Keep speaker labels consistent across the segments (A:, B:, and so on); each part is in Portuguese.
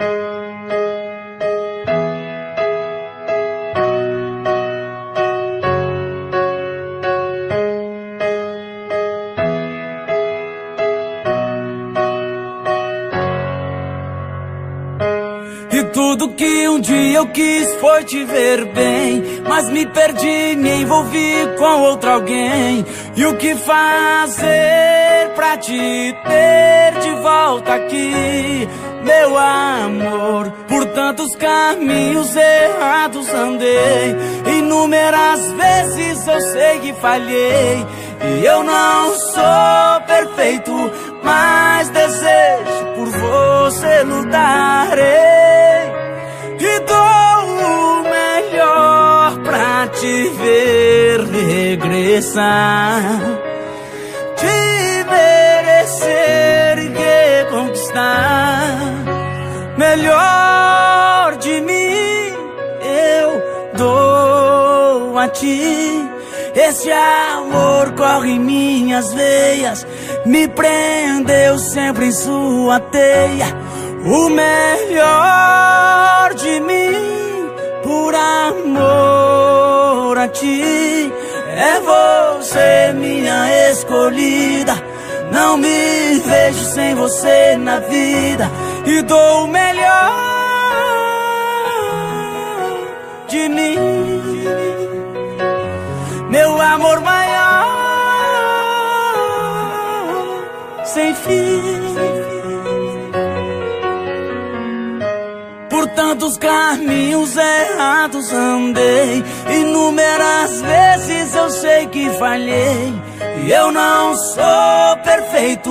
A: E Tudo que um dia eu quis foi te ver bem. Mas me perdi, me envolvi com outro alguém. E o que fazer pra te ter de volta aqui? Meu amor, por tantos caminhos errados andei. Inúmeras vezes eu sei que falhei. E eu não sou perfeito, mas desejo por você lutarei. E dou o melhor pra te ver regressar. Melhor de mim eu dou a ti. Esse amor corre em minhas veias, me prendeu sempre em sua teia. O melhor de mim, por amor a ti, é você, minha escolhida. Não me vejo sem você na vida e dou o melhor de mim meu amor maior, sem fim. Por tantos caminhos errados andei, inúmeras vezes eu sei que falhei. E eu não sou perfeito,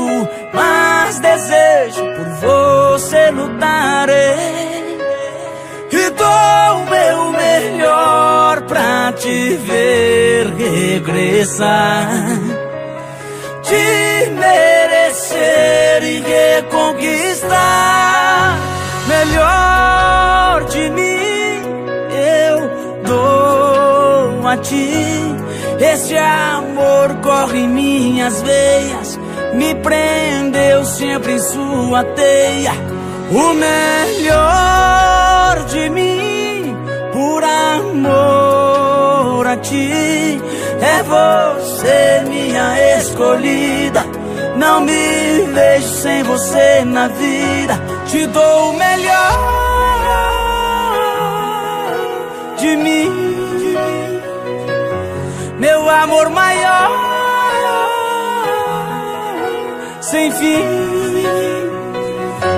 A: mas desejo por você lutarei. E dou o meu melhor pra te ver regressar. Te merecer e reconquistar. A ti. Esse amor corre em minhas veias, me prendeu sempre em sua teia. O melhor de mim, por amor a ti, é você, minha escolhida. Não me vejo sem você na vida, te dou o melhor de mim, meu amor maior, sem fim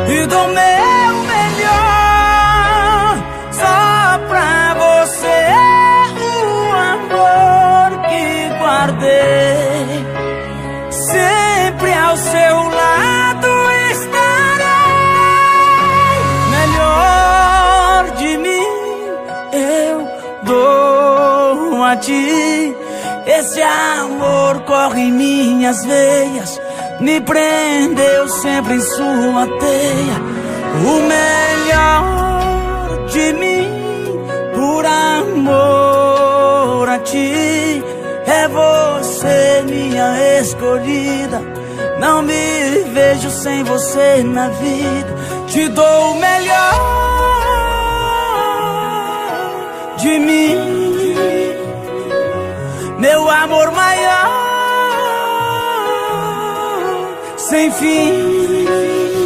A: e dou meu melhor só pra você. O amor que guardei, sempre ao seu lado estarei. Melhor de mim eu dou a ti. Esse amor corre em minhas veias me prendeu sempre em sua teia. O melhor de mim, por amor a ti, é você, minha escolhida. Não me vejo sem você na vida. Te dou o melhor de mim, maior sem fim.